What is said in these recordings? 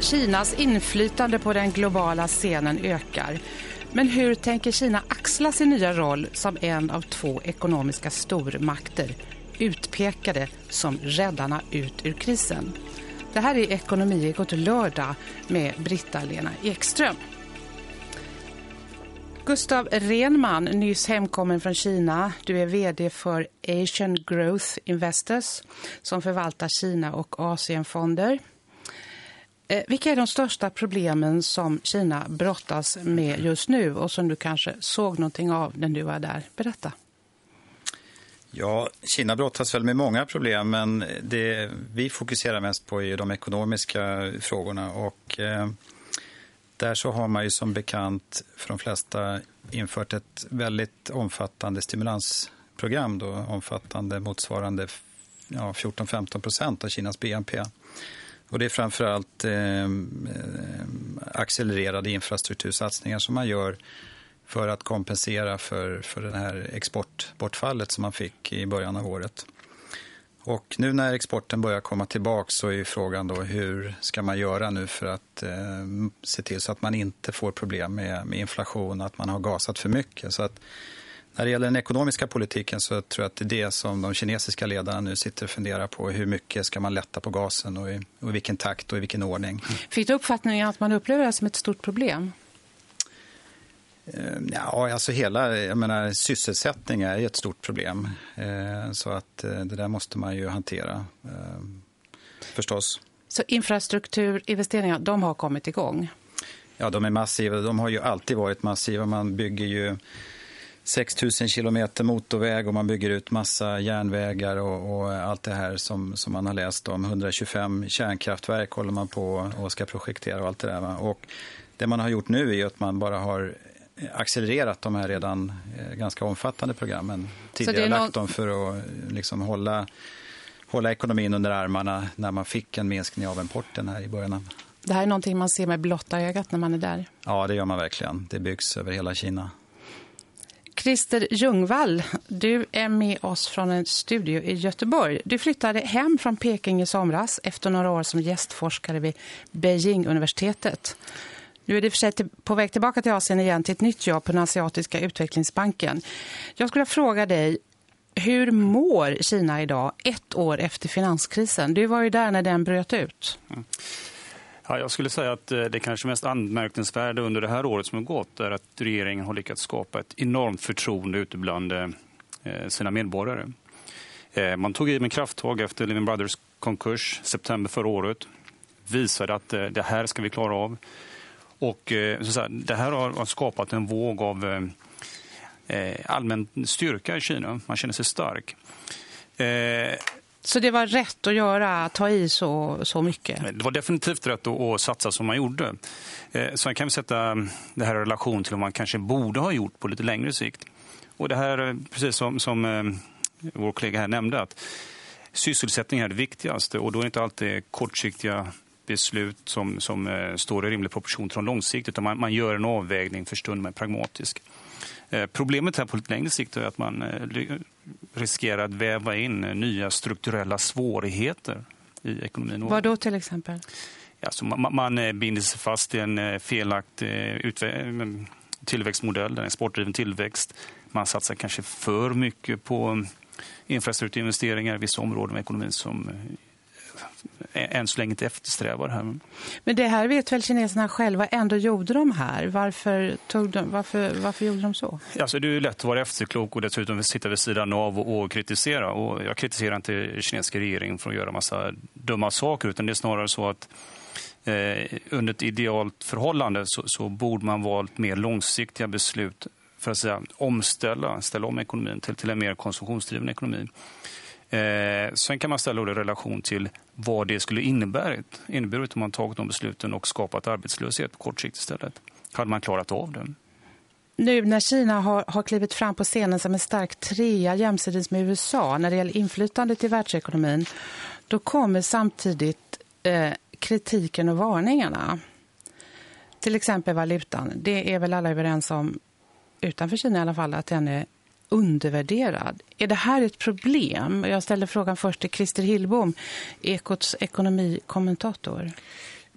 Kinas inflytande på den globala scenen ökar. Men hur tänker Kina axla sin nya roll som en av två ekonomiska stormakter utpekade som räddarna ut ur krisen? Det här är Ekonomiekot lördag med Britta-Lena Ekström. Gustav Renman, nyss hemkommen från Kina. Du är vd för Asian Growth Investors som förvaltar Kina och Asienfonder. Eh, vilka är de största problemen som Kina brottas med just nu och som du kanske såg någonting av när du var där? Berätta. Ja, Kina brottas väl med många problem men det vi fokuserar mest på är de ekonomiska frågorna och eh, där så har man ju som bekant för de flesta infört ett väldigt omfattande stimulansprogram då, omfattande motsvarande ja, 14-15 procent av Kinas BNP. Och det är framförallt eh, accelererade infrastruktursatsningar som man gör för att kompensera för, för det här exportbortfallet som man fick i början av året. Och nu när exporten börjar komma tillbaka så är frågan då hur ska man göra nu för att eh, se till så att man inte får problem med, med inflation och att man har gasat för mycket. Så att när det gäller den ekonomiska politiken så tror jag att det är det som de kinesiska ledarna nu sitter och funderar på. Hur mycket ska man lätta på gasen och i, och i vilken takt och i vilken ordning. Fick du uppfattningen att man upplever det som ett stort problem? Eh, ja, alltså hela jag menar, sysselsättning är ett stort problem. Eh, så att eh, det där måste man ju hantera förstås. Så infrastrukturinvesteringar, de har kommit igång? Ja, de är massiva. De har ju alltid varit massiva. Man bygger ju 6 000 kilometer motorväg och man bygger ut massa järnvägar och, och, allt det här som, som man har läst om. 125 kärnkraftverk håller man på och ska projektera och allt det där. Och det man har gjort nu är att man bara har accelererat de här redan eh, ganska omfattande programmen. Tidigare någon... lagt dem för att liksom hålla, hålla ekonomin under armarna när man fick en minskning av importen här i början. Det här är någonting man ser med blotta ögat när man är där. Ja, det gör man verkligen. Det byggs över hela Kina. Christer Ljungvall, du är med oss från en studio i Göteborg. Du flyttade hem från Peking i somras efter några år som gästforskare vid Beijing-universitetet. Nu är du för sig på väg tillbaka till Asien igen till ett nytt jobb på den asiatiska utvecklingsbanken. Jag skulle fråga dig, hur mår Kina idag ett år efter finanskrisen? Du var ju där när den bröt ut. Mm. Ja, jag skulle säga att eh, det kanske mest anmärkningsvärda under det här året som har gått är att regeringen har lyckats skapa ett enormt förtroende ute bland eh, eh, sina medborgare. Man tog i med krafttag efter Lehman Brothers konkurs september förra året. Visade att det här ska vi klara av. Och så det här har skapat en våg av allmän styrka i Kina. Man känner sig stark. Så det var rätt att göra, att ta i så, så mycket? Det var definitivt rätt att, att satsa som man gjorde. Eh, sen kan vi sätta det här i relation till vad man kanske borde ha gjort på lite längre sikt. Och det här, eh, precis som, som eh, vår kollega här nämnde, att sysselsättning är det viktigaste och då är det inte alltid kortsiktiga beslut som, som eh, står i rimlig proportion till de långsiktigt, utan man, man gör en avvägning för stunden med pragmatisk. Eh, problemet här på lite längre sikt är att man eh, riskerar att väva in nya strukturella svårigheter i ekonomin. Vad då till exempel? Ja, så man, man eh, binder sig fast i en felaktig tillväxtmodell, en exportdriven tillväxt. Man satsar kanske för mycket på infrastrukturinvesteringar i vissa områden av ekonomin som än så länge inte eftersträvar här. Men det här vet väl kineserna själva ändå gjorde de här? Varför, tog de, varför, varför gjorde de så? Alltså, det är lätt att vara efterklok och dessutom sitta vid sidan av och, och kritisera. Och jag kritiserar inte kinesiska regeringen för att göra massa dumma saker utan det är snarare så att eh, under ett idealt förhållande så, så borde man valt mer långsiktiga beslut för att säga, omställa, ställa om ekonomin till, till en mer konsumtionsdriven ekonomi. Eh, sen kan man ställa det i relation till vad det skulle inneburit, inneburit om man tagit de besluten och skapat arbetslöshet på kort sikt istället. Hade man klarat av det? Nu när Kina har, har klivit fram på scenen som en stark trea jämsides med USA när det gäller inflytandet i världsekonomin, då kommer samtidigt eh, kritiken och varningarna. Till exempel valutan. Det är väl alla överens om, utanför Kina i alla fall, att den är undervärderad. Är det här ett problem? Jag ställer frågan först till Christer Hillbom, Ekots ekonomikommentator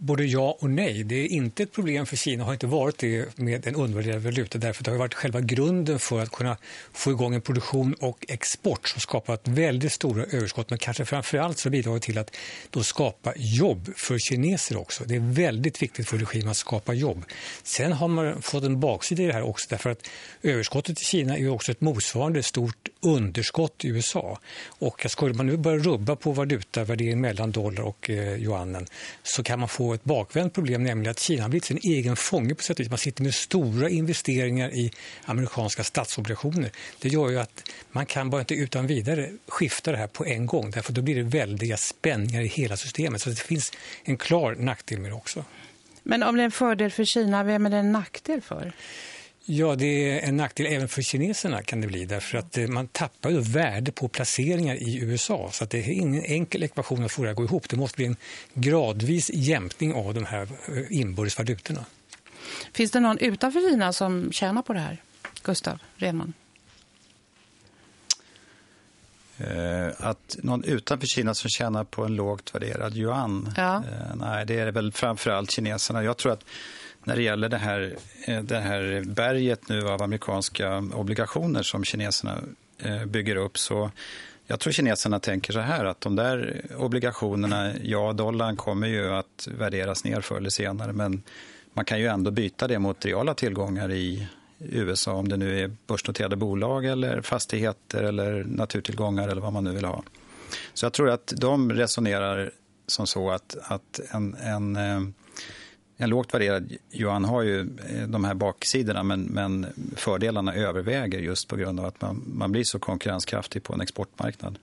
både ja och nej. Det är inte ett problem för Kina, har inte varit det med en undervärderad valuta därför det har varit själva grunden för att kunna få igång en produktion och export som skapat väldigt stora överskott men kanske framförallt så bidrar till att då skapa jobb för kineser också. Det är väldigt viktigt för regimen att skapa jobb. Sen har man fått en baksida i det här också därför att överskottet i Kina är också ett motsvarande stort underskott i USA. Och skulle man nu börja rubba på valutavärderingen mellan dollar och eh, yuanen så kan man få ett bakvänt problem, nämligen att Kina har blivit sin egen fånge på sätt och vis. Man sitter med stora investeringar i amerikanska statsobligationer. Det gör ju att man kan bara inte utan vidare skifta det här på en gång, därför då blir det väldiga spänningar i hela systemet. Så det finns en klar nackdel med det också. Men om det är en fördel för Kina, vem är det en nackdel för? Ja, det är en nackdel även för kineserna kan det bli därför att eh, man tappar ju värde på placeringar i USA så att det är ingen enkel ekvation att få det att gå ihop. Det måste bli en gradvis jämkning av de här eh, inbördes valutorna. Finns det någon utanför Kina som tjänar på det här? Gustav Redman? Eh, att någon utanför Kina som tjänar på en lågt värderad yuan? Ja. nej, det är väl framförallt kineserna. Jag tror att när det gäller det här, eh, det här berget nu av amerikanska obligationer som kineserna eh, bygger upp så jag tror kineserna tänker så här att de där obligationerna, ja dollarn kommer ju att värderas ner förr eller senare men man kan ju ändå byta det mot reala tillgångar i USA om det nu är börsnoterade bolag eller fastigheter eller naturtillgångar eller vad man nu vill ha. Så jag tror att de resonerar som så att, att en, en eh, en lågt värderad yuan har ju eh, de här baksidorna men, men fördelarna överväger just på grund av att man, man blir så konkurrenskraftig på en exportmarknad.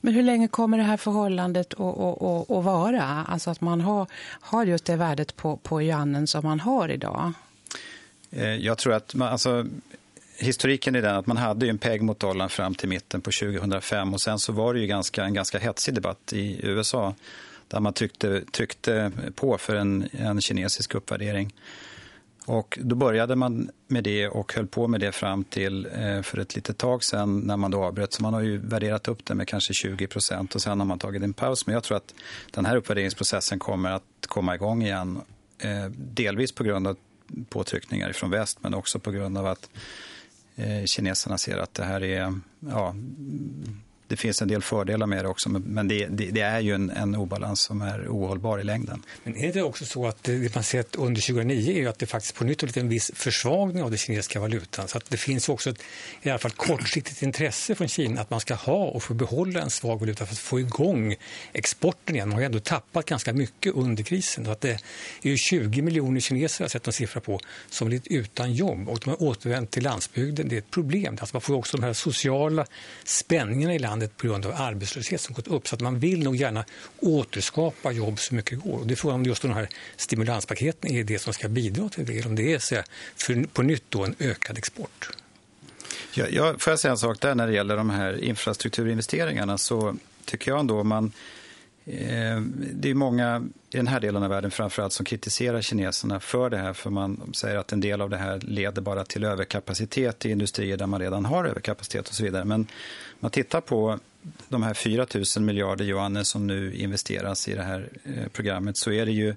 Men hur länge kommer det här förhållandet att, att, att, att vara? Alltså att man har, har just det värdet på, på yuanen som man har idag? Eh, jag tror att man, alltså, historiken är den att man hade en peg mot dollarn fram till mitten på 2005 och sen så var det ju ganska, en ganska hetsig debatt i USA där man tryckte, tryckte på för en, en kinesisk uppvärdering. Och då började man med det och höll på med det fram till eh, för ett litet tag sedan när man då avbröt. Så man har ju värderat upp det med kanske 20 procent och sen har man tagit en paus. Men jag tror att den här uppvärderingsprocessen kommer att komma igång igen. Eh, delvis på grund av påtryckningar från väst men också på grund av att eh, kineserna ser att det här är ja, det finns en del fördelar med det också, men det, det, det är ju en, en, obalans som är ohållbar i längden. Men är det också så att det man sett under 2009 är att det faktiskt på nytt har en viss försvagning av den kinesiska valutan. Så att det finns också ett i alla fall kortsiktigt intresse från Kina att man ska ha och få behålla en svag valuta för att få igång exporten igen. Man har ju ändå tappat ganska mycket under krisen. Så att det är ju 20 miljoner kineser, jag har sett en siffra på, som blivit utan jobb och de har återvänt till landsbygden. Det är ett problem. Alltså man får också de här sociala spänningarna i landet landet på grund av arbetslöshet som gått upp. Så att man vill nog gärna återskapa jobb så mycket går. Och det är frågan om just de här stimulanspaketen är det som ska bidra till det. Om det är så för, på nytt då en ökad export. Ja, jag, får jag säga en sak där när det gäller de här infrastrukturinvesteringarna så tycker jag ändå man Eh, det är många i den här delen av världen framförallt som kritiserar kineserna för det här. För man säger att en del av det här leder bara till överkapacitet i industrier där man redan har överkapacitet och så vidare. Men man tittar på de här 4 000 miljarder yuaner som nu investeras i det här eh, programmet så är det ju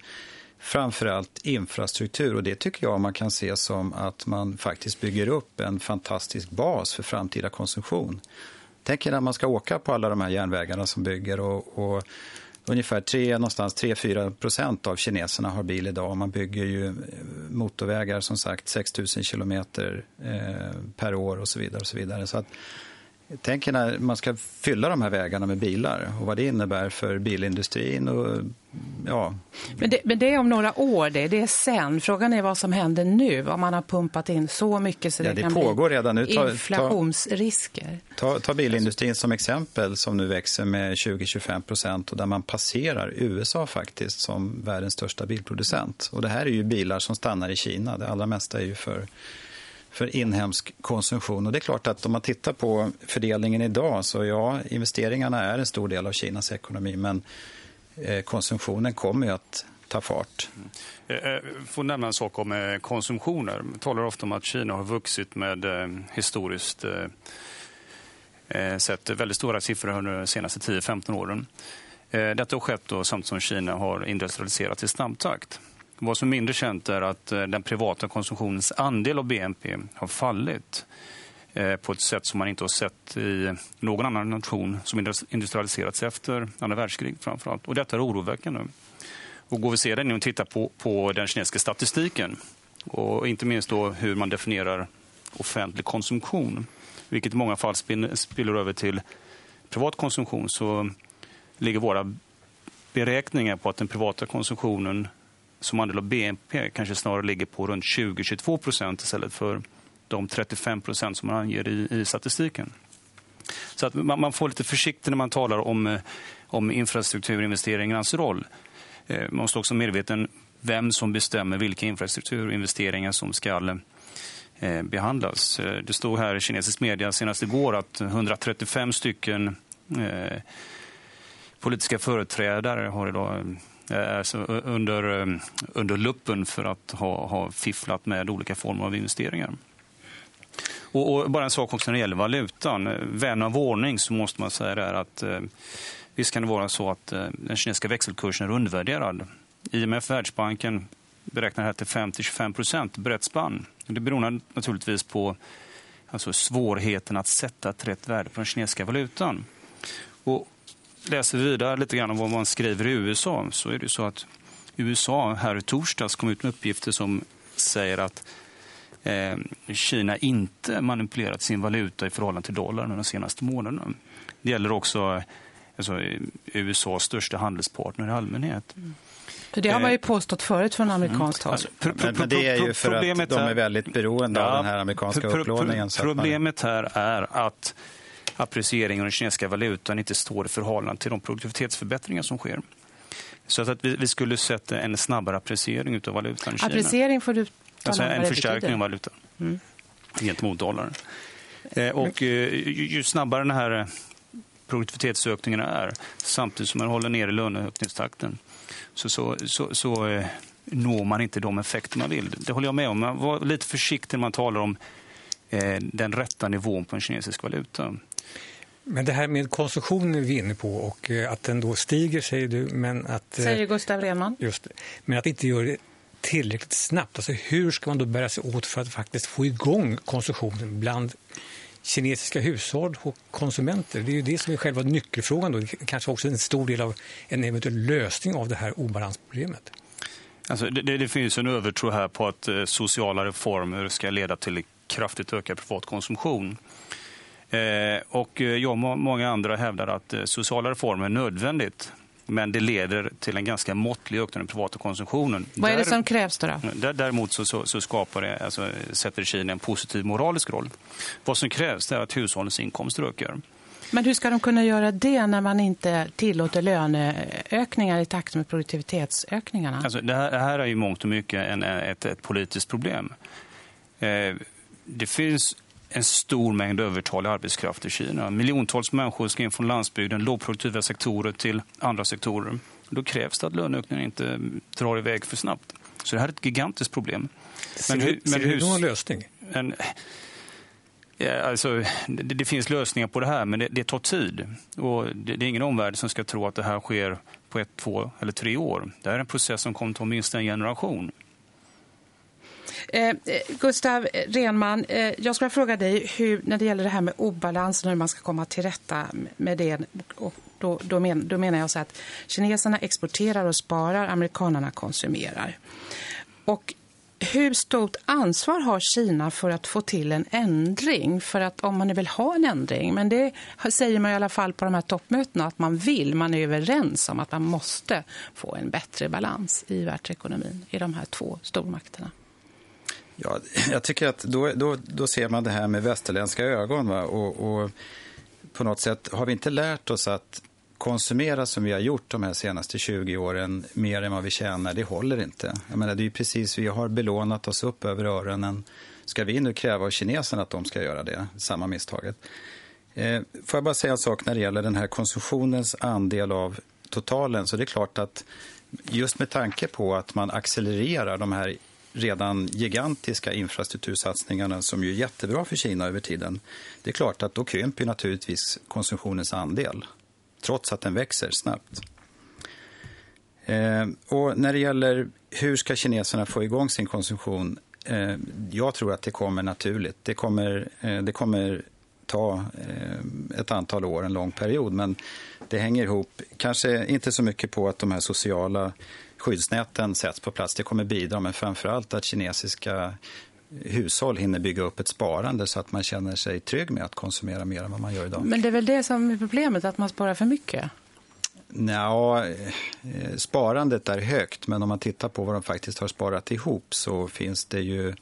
framförallt infrastruktur och det tycker jag man kan se som att man faktiskt bygger upp en fantastisk bas för framtida konsumtion. Tänk er när man ska åka på alla de här järnvägarna som bygger och, och ungefär 3-4 procent av kineserna har bil idag. Man bygger ju eh, motorvägar som sagt 6 000 kilometer eh, per år och så vidare. Och så vidare. Så att, Tänk när man ska fylla de här vägarna med bilar och vad det innebär för bilindustrin. Och, ja. men, det, men det är om några år, det, det är sen. Frågan är vad som händer nu om man har pumpat in så mycket så det, ja, det kan pågår bli redan nu. Ta, inflationsrisker. Ta, ta, ta bilindustrin som exempel som nu växer med 20-25 procent och där man passerar USA faktiskt som världens största bilproducent. Och det här är ju bilar som stannar i Kina. Det allra mesta är ju för för inhemsk konsumtion. Och det är klart att om man tittar på fördelningen idag så ja, investeringarna är en stor del av Kinas ekonomi men eh, konsumtionen kommer ju att ta fart. Jag får nämna en sak om konsumtioner. Man talar ofta om att Kina har vuxit med historiskt sett väldigt stora siffror under de senaste 10-15 åren. Detta har skett då samtidigt som Kina har industrialiserats i snabb takt. Vad som är mindre känt är att eh, den privata konsumtionens andel av BNP har fallit eh, på ett sätt som man inte har sett i någon annan nation som industrialiserats efter andra världskriget framförallt. Och detta är oroväckande. Och går vi sedan och tittar på, på den kinesiska statistiken och inte minst då hur man definierar offentlig konsumtion, vilket i många fall spiller över till privat konsumtion, så ligger våra beräkningar på att den privata konsumtionen som andel av BNP kanske snarare ligger på runt 20-22 procent istället för de 35 procent som man anger i, i statistiken. Så att man, man, får lite försiktig när man talar om, eh, om infrastrukturinvesteringarnas roll. Eh, man måste också vara medveten vem som bestämmer vilka infrastrukturinvesteringar som ska eh, behandlas. Det stod här i kinesisk media senast igår att 135 stycken politiska företrädare har idag Eh, under, um, under luppen för att ha, ha fifflat med olika former av investeringar. Och, och, bara en sak också när det gäller valutan. Eh, vän av ordning så måste man säga är att eh, visst kan det vara så att eh, den kinesiska växelkursen är undervärderad. IMF, Världsbanken beräknar det här till 5-25 procent, brett spann. Det beror naturligtvis på alltså, svårigheten att sätta ett rätt värde på den kinesiska valutan. Och läser vidare lite grann om vad man skriver i USA så är det så att USA här i torsdags kom ut med uppgifter som säger att eh, Kina inte manipulerat sin valuta i förhållande till dollarn de senaste månaderna. Det gäller också alltså, USAs största handelspartner i allmänhet. Mm. För det har man ju påstått förut från amerikanskt håll. Alltså, men, men, det är ju för att de är väldigt beroende ja, av den här amerikanska upplåningen. Problemet här är att apprecieringen av den kinesiska valutan inte står i förhållande till de produktivitetsförbättringar som sker. Så att vi, vi skulle sett en snabbare appreciering av valutan i Kina. Appreciering får du alltså en förstärkning av valutan mm. gentemot dollarn. Eh, och eh, ju snabbare den här produktivitetsökningen är samtidigt som man håller nere löneökningstakten så, så, så, så eh, når man inte de effekter man vill. Det håller jag med om. Man var lite försiktig när man talar om eh, den rätta nivån på en kinesisk valuta. Men det här med konsumtionen är vi inne på och eh, att den då stiger säger du. Men att, eh, säger Gustav Renman. Just det, men att inte gör det tillräckligt snabbt. Alltså hur ska man då bära sig åt för att faktiskt få igång konsumtionen bland kinesiska hushåll och konsumenter? Det är ju det som är själva nyckelfrågan. Då. Kanske också en stor del av en eventuell lösning av det här obalansproblemet. Alltså det, det finns en övertro här på att eh, sociala reformer ska leda till kraftigt ökad privat konsumtion. Eh, och jag och många andra hävdar att eh, sociala reformer är nödvändigt men det leder till en ganska måttlig ökning av den privata konsumtionen. Vad är det som krävs då? då? Däremot så, så, så, skapar det, alltså, sätter Kina en positiv moralisk roll. Vad som krävs är att hushållens inkomster ökar. Men hur ska de kunna göra det när man inte tillåter löneökningar i takt med produktivitetsökningarna? Alltså, det, här, det här är ju mångt och mycket en, ett, ett politiskt problem. Eh, det finns en stor mängd övertalig arbetskraft i Kina. Miljontals människor ska in från landsbygden, lågproduktiva sektorer till andra sektorer. Då krävs det att löneökningen inte drar iväg för snabbt. Så det här är ett gigantiskt problem. Men, ser, men ser du någon lösning? En, ja, alltså, det, det, finns lösningar på det här, men det, det tar tid. Och det, det, är ingen omvärld som ska tro att det här sker på ett, två eller tre år. Det här är en process som kommer att ta minst en generation. Eh, eh, Gustav Renman, eh, jag skulle fråga dig hur, när det gäller det här med obalansen, hur man ska komma till rätta med det. Och då, då, men, då menar jag så att kineserna exporterar och sparar, amerikanerna konsumerar. Och hur stort ansvar har Kina för att få till en ändring? För att om man nu vill ha en ändring, men det säger man i alla fall på de här toppmötena att man vill, man är överens om att man måste få en bättre balans i världsekonomin i de här två stormakterna. Ja, jag tycker att då, då, då ser man det här med västerländska ögon. Va? Och, och på något sätt har vi inte lärt oss att konsumera som vi har gjort de här senaste 20 åren mer än vad vi tjänar, det håller inte. Jag menar, det är precis, vi har belånat oss upp över öronen. Ska vi nu kräva av kineserna att de ska göra det, samma misstaget? Eh, får jag bara säga en sak när det gäller den här konsumtionens andel av totalen, så det är klart att just med tanke på att man accelererar de här redan gigantiska infrastruktursatsningarna som ju är jättebra för Kina över tiden. Det är klart att då krymper naturligtvis konsumtionens andel trots att den växer snabbt. Eh, och när det gäller hur ska kineserna få igång sin konsumtion? Eh, jag tror att det kommer naturligt. Det kommer, eh, det kommer ta eh, ett antal år, en lång period. Men det hänger ihop, kanske inte så mycket på att de här sociala skyddsnäten sätts på plats. Det kommer bidra, men framför allt att kinesiska hushåll hinner bygga upp ett sparande så att man känner sig trygg med att konsumera mer än vad man gör idag. Men det är väl det som är problemet, att man sparar för mycket? Ja, eh, sparandet är högt, men om man tittar på vad de faktiskt har sparat ihop så finns det ju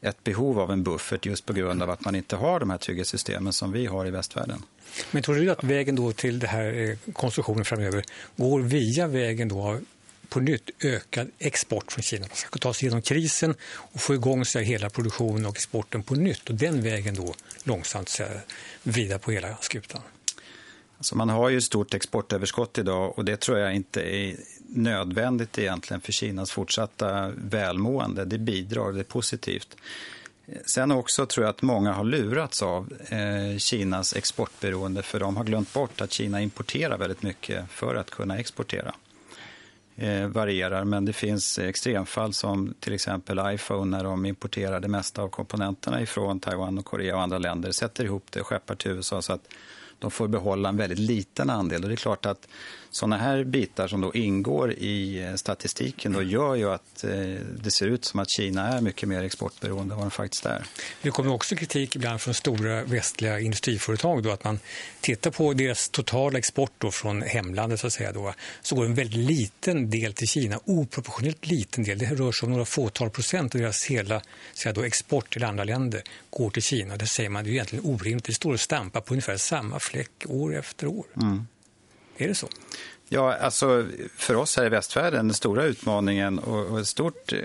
ett behov av en buffert just på grund av att man inte har de här trygghetssystemen som vi har i västvärlden. Men tror du att vägen då till det här eh, konsumtionen framöver går via vägen då av på nytt ökad export från Kina. Man ska ta sig igenom krisen och få igång sig hela produktionen och exporten på nytt och den vägen då långsamt så vrida på hela skutan. Alltså man har ju ett stort exportöverskott idag och det tror jag inte är nödvändigt egentligen för Kinas fortsatta välmående. Det bidrar, det är positivt. Sen också tror jag att många har lurats av eh, Kinas exportberoende för de har glömt bort att Kina importerar väldigt mycket för att kunna exportera. Eh, varierar, men det finns extremfall som till exempel iPhone när de importerar det mesta av komponenterna ifrån Taiwan och Korea och andra länder, sätter ihop det och skeppar till USA så att de får behålla en väldigt liten andel. Och det är klart att sådana här bitar som då ingår i eh, statistiken då gör ju att eh, det ser ut som att Kina är mycket mer exportberoende än vad de faktiskt är. Det kommer också kritik ibland från stora västliga industriföretag då att man tittar på deras totala export då från hemlandet så att säga då, så går en väldigt liten del till Kina, oproportionellt liten del. Det rör sig om några fåtal procent av deras hela säga då, export till andra länder går till Kina. Det säger man det är egentligen orimligt. Det står och stampar på ungefär samma fläck år efter år. Mm. Är det så? Ja, alltså för oss här i västvärlden, den stora utmaningen och ett stort eh,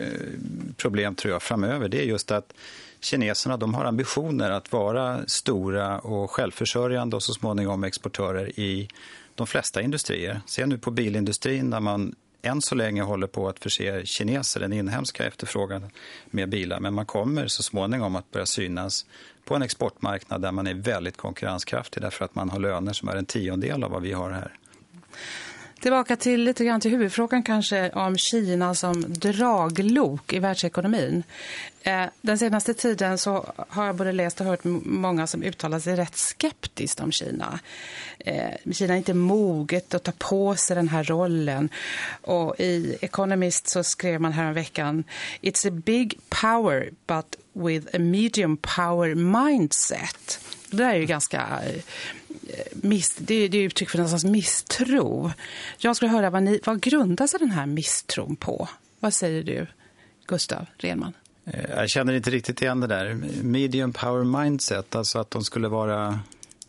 problem tror jag framöver, det är just att kineserna de har ambitioner att vara stora och självförsörjande och så småningom exportörer i de flesta industrier. Se nu på bilindustrin där man än så länge håller på att förse kineser, den inhemska efterfrågan, med bilar. Men man kommer så småningom att börja synas på en exportmarknad där man är väldigt konkurrenskraftig därför att man har löner som är en tiondel av vad vi har här. Tillbaka till lite grann till huvudfrågan kanske om Kina som draglok i världsekonomin. Eh, den senaste tiden så har jag både läst och hört många som uttalar sig rätt skeptiskt om Kina. Eh, Kina är inte moget att ta på sig den här rollen. Och i Economist så skrev man här en veckan It's a big power but with a medium power mindset. Det där är ju ganska eh, miss, det, det är uttryck för någon misstro. Jag skulle höra vad, ni, vad grundar sig den här misstron på? Vad säger du, Gustav Renman? Eh, jag känner inte riktigt igen det där. Medium power mindset, alltså att de skulle vara...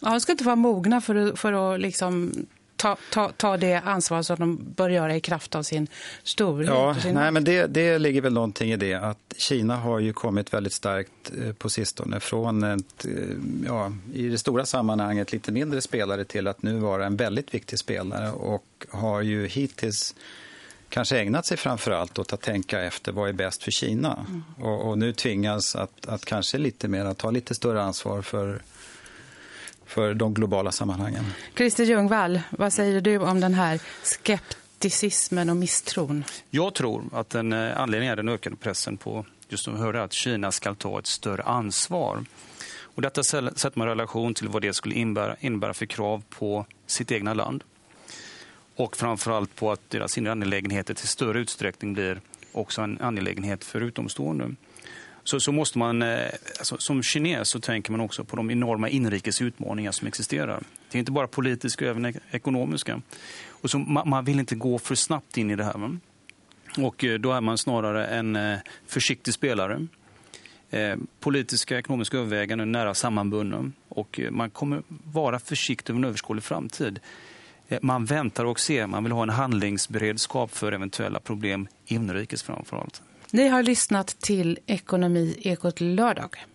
Ja, de ska inte vara mogna för, för att liksom ta, ta, ta det ansvar som de bör göra i kraft av sin storhet. Ja, sin... nej, men det, det ligger väl någonting i det att Kina har ju kommit väldigt starkt eh, på sistone från ett, eh, ja, i det stora sammanhanget lite mindre spelare till att nu vara en väldigt viktig spelare och har ju hittills kanske ägnat sig framför allt åt att tänka efter vad är bäst för Kina. Mm. Och, och, nu tvingas att, att kanske lite mer att ta lite större ansvar för för de globala sammanhangen. Christer Ljungvall, vad säger du om den här skepticismen och misstron? Jag tror att en eh, anledning är den ökade pressen på just som vi hörde, att Kina ska ta ett större ansvar. Och detta sätter man i relation till vad det skulle innebära, innebära för krav på sitt egna land. Och framförallt på att deras inre angelägenheter till större utsträckning blir också en angelägenhet för utomstående så, så måste man, eh, alltså, som kines så tänker man också på de enorma inrikes utmaningar som existerar. Det är inte bara politiska och även ekonomiska. Och så, man, man vill inte gå för snabbt in i det här. Va? Och eh, då är man snarare en eh, försiktig spelare. politiska ekonomiska överväganden är nära sammanbundna och man kommer vara försiktig över en överskådlig framtid. Man väntar och ser, man vill ha en handlingsberedskap för eventuella problem inrikes framförallt. Ni har lyssnat till Ekonomi Ekot lördag.